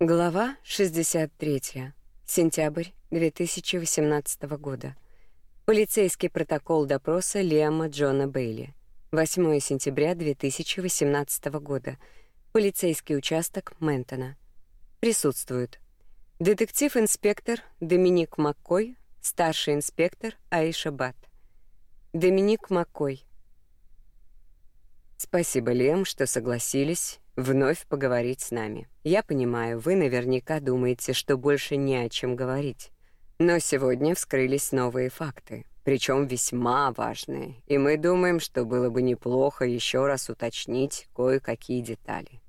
Глава 63. Сентябрь 2018 года. Полицейский протокол допроса Лиама Джона Бейли. 8 сентября 2018 года. Полицейский участок Ментона. Присутствуют детектив-инспектор Доминик Маккой, старший инспектор Аиша Бат. Доминик Маккой. Спасибо, Лем, что согласились вновь поговорить с нами. Я понимаю, вы наверняка думаете, что больше не о чем говорить. Но сегодня вскрылись новые факты, причем весьма важные, и мы думаем, что было бы неплохо еще раз уточнить кое-какие детали.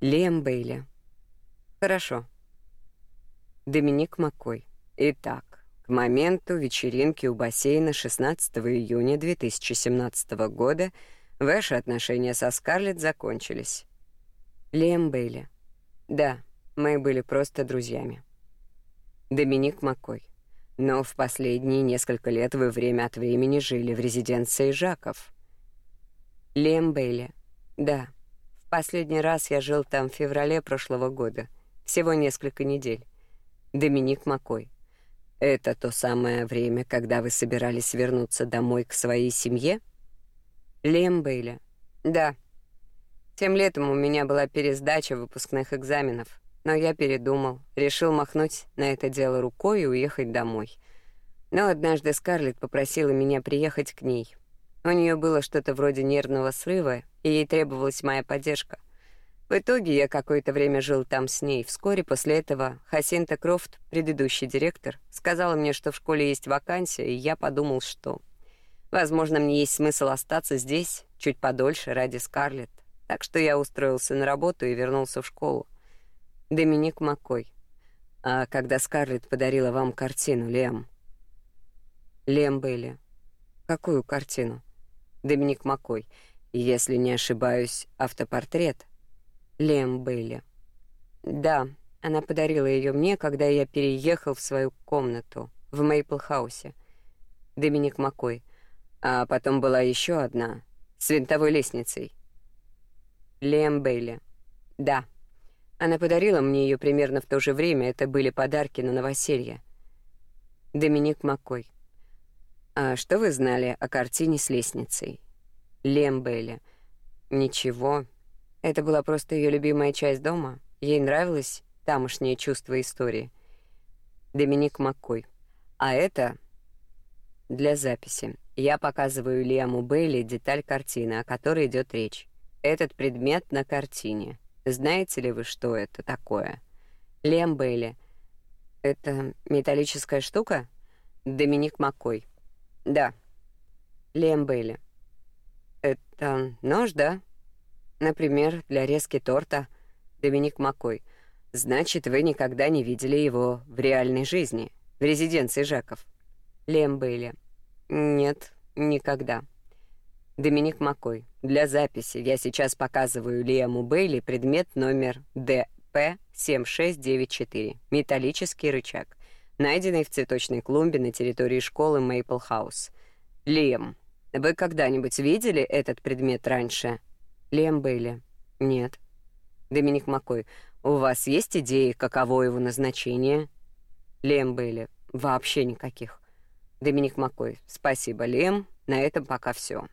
Лем Бейли. Хорошо. Доминик Маккой. Итак, к моменту вечеринки у бассейна 16 июня 2017 года Ваши отношения со Скарлетт закончились. Лем Бейли. Да, мы были просто друзьями. Доминик Маккой. Но в последние несколько лет вы время от времени жили в резиденции Жаков. Лем Бейли. Да. В последний раз я жил там в феврале прошлого года. Всего несколько недель. Доминик Маккой. Это то самое время, когда вы собирались вернуться домой к своей семье? Лем Бейли. Да. Тем летом у меня была пересдача выпускных экзаменов, но я передумал, решил махнуть на это дело рукой и уехать домой. Но однажды Скарлетт попросила меня приехать к ней. У нее было что-то вроде нервного срыва, и ей требовалась моя поддержка. В итоге я какое-то время жил там с ней. Вскоре после этого Хасинта Крофт, предыдущий директор, сказала мне, что в школе есть вакансия, и я подумал, что Возможно, мне есть смысл остаться здесь чуть подольше ради Скарлетт. Так что я устроился на работу и вернулся в школу. Доминик Маккой. А когда Скарлетт подарила вам картину, Лем? Лем Бейли. Какую картину? Доминик Маккой. Если не ошибаюсь, автопортрет. Лем Бейли. Да, она подарила ее мне, когда я переехал в свою комнату в Мейпл-хаусе. Доминик Маккой. А потом была еще одна с винтовой лестницей. Лем Бейли. Да. Она подарила мне ее примерно в то же время. Это были подарки на новоселье. Доминик Маккой. А что вы знали о картине с лестницей? Лем Бейли. Ничего. Это была просто ее любимая часть дома. Ей нравилось тамошнее чувство истории. Доминик Маккой. А это для записи. Я показываю Лиаму Бейли деталь картины, о которой идет речь. Этот предмет на картине. Знаете ли вы, что это такое? Лиам Бейли. Это металлическая штука? Доминик Маккой. Да. Лиам Бейли. Это нож, да? Например, для резки торта. Доминик Маккой. Значит, вы никогда не видели его в реальной жизни, в резиденции Жаков. Лем Бейли. Нет, никогда. Доминик Маккой. Для записи я сейчас показываю Лиаму Бейли предмет номер ДП-7694. Металлический рычаг, найденный в цветочной клумбе на территории школы Мейпл Хаус. Лиам, вы когда-нибудь видели этот предмет раньше? Лиам Бейли. Нет. Доминик Маккой. У вас есть идеи, каково его назначение? Лиам Бейли. Вообще никаких. Доминик Маккой. Спасибо, Лем. На этом пока все.